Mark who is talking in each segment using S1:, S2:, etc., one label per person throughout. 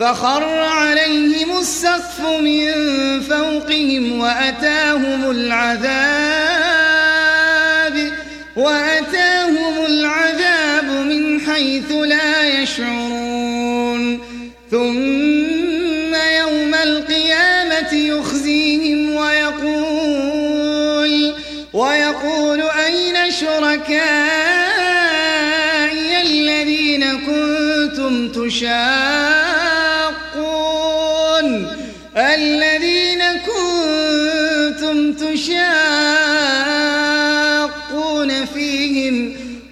S1: فخر عليهم السقف من فوقهم وأتاهم العذاب وأتاهم العذاب من حيث لا يشعرون. ثم يوم القيامة يخزيهم ويقول ويقول أين شركائي الذين كنتم تشاقون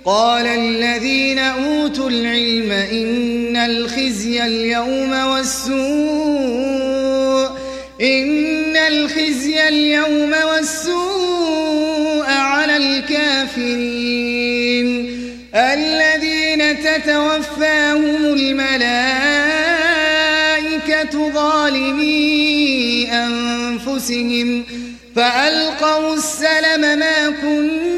S1: قال الذين أوتوا العلم إن الخزي اليوم والسوء إن الخزي اليوم والسوء على الكافرين. الذين تتوفاهم الملائكة ظالمي أنفسهم فألقوا السلم ما كنا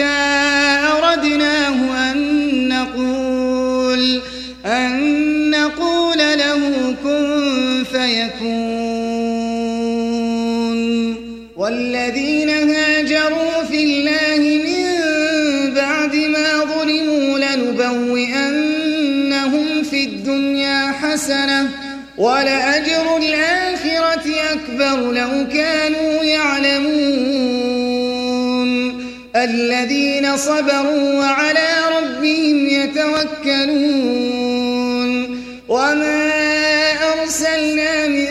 S1: إذا أردناه أن نقول أن نقول له كن فيكون. والذين هاجروا في الله من بعد ما ظلموا لنبوئنهم في الدنيا حسنة ولأجر الآخرة أكبر لو كانوا يعلمون. الذين صبروا وعلى ربهم يتوكلون. وما أرسلنا من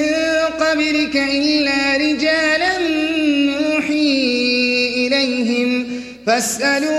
S1: قبلك إلا رجالا نوحي إليهم. فاسألوا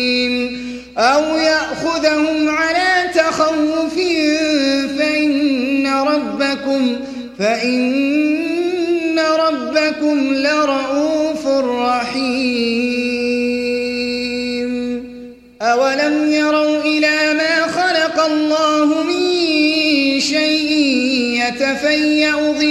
S1: أو يأخذهم على تخوف فإن ربكم فإن ربكم لرؤوف رحيم. أولم يروا إلى ما خلق الله من شيء يتفيأ ظلاله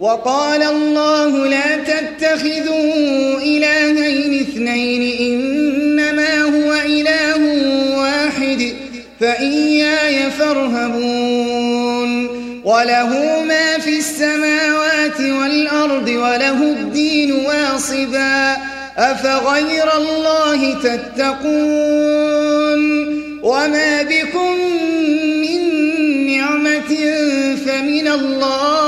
S1: وقال الله لا تتخذوا إلهين اثنين إنما هو إله واحد فإياي فارهبون وله ما في السماوات والأرض وله الدين واصبا أفغير الله تتقون وما بكم من نعمة فمن الله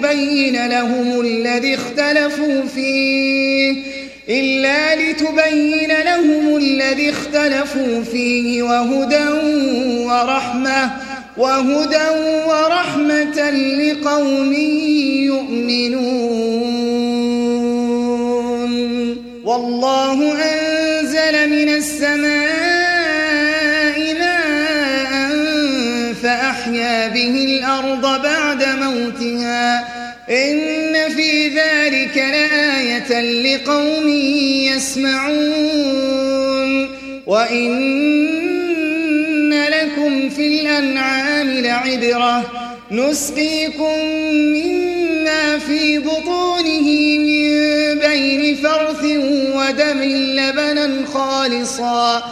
S1: لتبين لهم الذي اختلفوا فيه إلا لتبين لهم الذي اختلفوا فيه وهدى ورحمة وهدى ورحمة لقوم يؤمنون. والله أنزل من السماء لقوم يسمعون وإن لكم في الأنعام لعبرة نسقيكم مما في بطونه من بين فرث ودم لبنا خالصا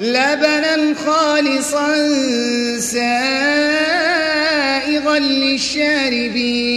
S1: لبنا خالصا سائغا للشاربين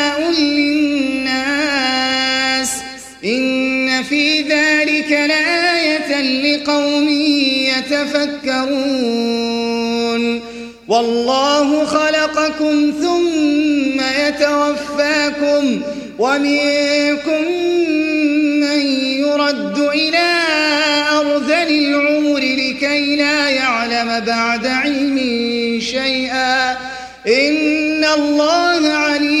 S1: للناس إن في ذلك لآية لقوم يتفكرون والله خلقكم ثم يتوفاكم ومنكم من يرد إلى أرذل العمر لكي لا يعلم بعد علم شيئا إن الله عليم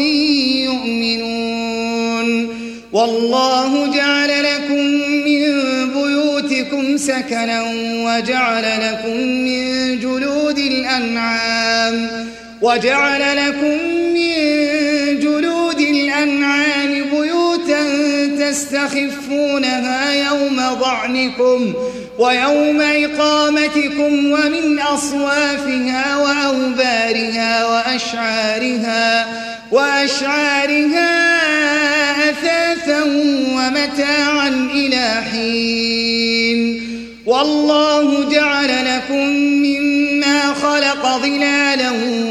S1: سكنا وجعل لكم من جلود الأنعام وجعل لكم من جلود الأنعام بيوتا تستخفونها يوم ضعنكم ويوم إقامتكم ومن أصوافها وأوبارها وأشعارها وأشعارها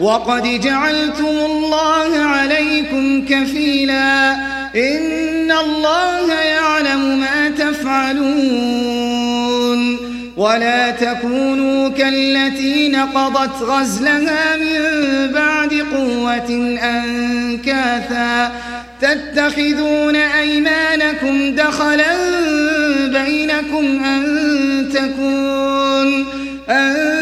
S1: وقد جعلتم الله عليكم كفيلا. إن الله يعلم ما تفعلون. ولا تكونوا كالتي نقضت غزلها من بعد قوة أنكاثا. تتخذون أيمانكم دخلا بينكم أن تكون أن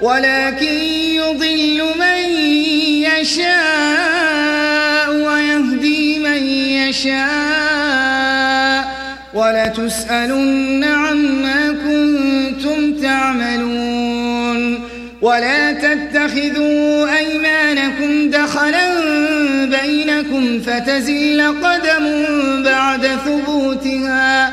S1: ولكن يضل من يشاء ويهدي من يشاء. ولتسألن عما كنتم تعملون. ولا تتخذوا أيمانكم دخلا بينكم فتزل قدم بعد ثبوتها.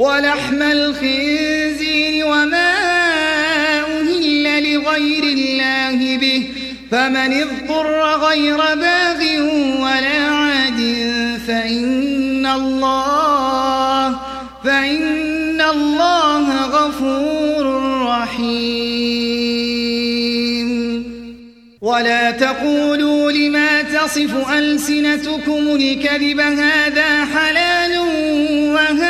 S1: ولحم الخنزير وما أهل لغير الله به فمن اضطر غير باغ ولا عاد فإن الله فإن الله غفور رحيم. ولا تقولوا لما تصف ألسنتكم الكذب هذا حلال وهذا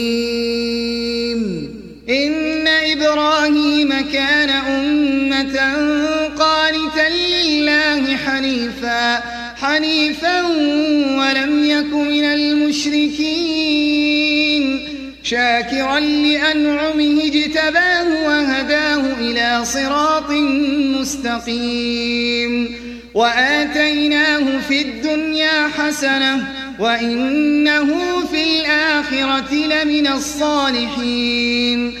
S1: إبراهيم كان أمة قانتا لله حنيفا حنيفا ولم يك من المشركين. شاكرا لأنعمه اجتباه وهداه إلى صراط مستقيم. وآتيناه في الدنيا حسنة وإنه في الآخرة لمن الصالحين.